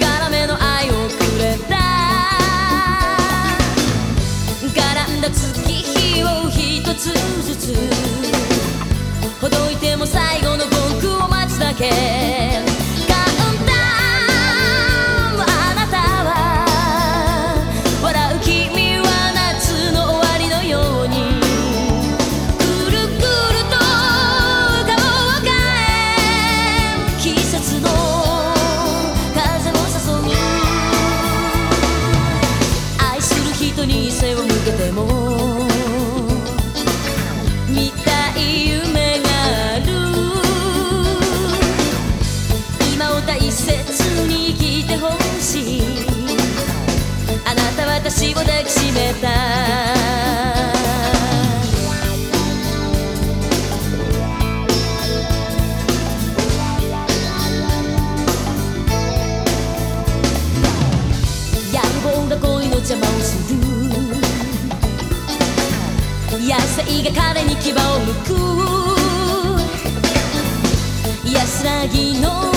がらめが彼に牙をむく。安らぎの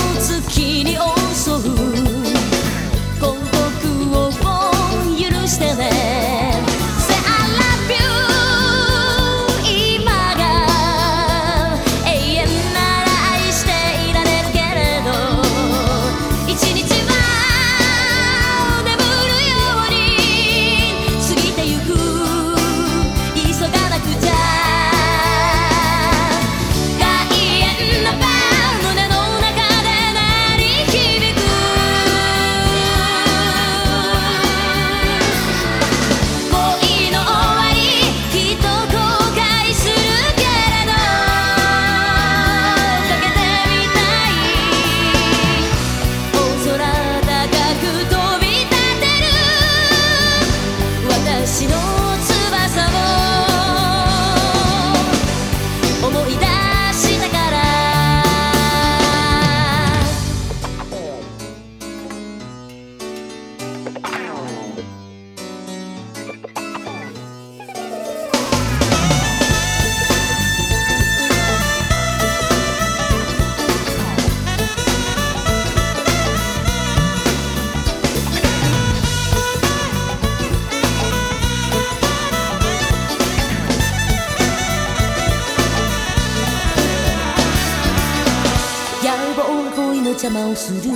邪をする。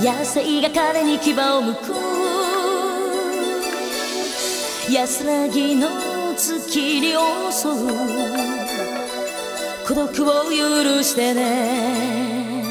野生が彼に牙をむく。安らぎの月に襲う。孤独を許してね。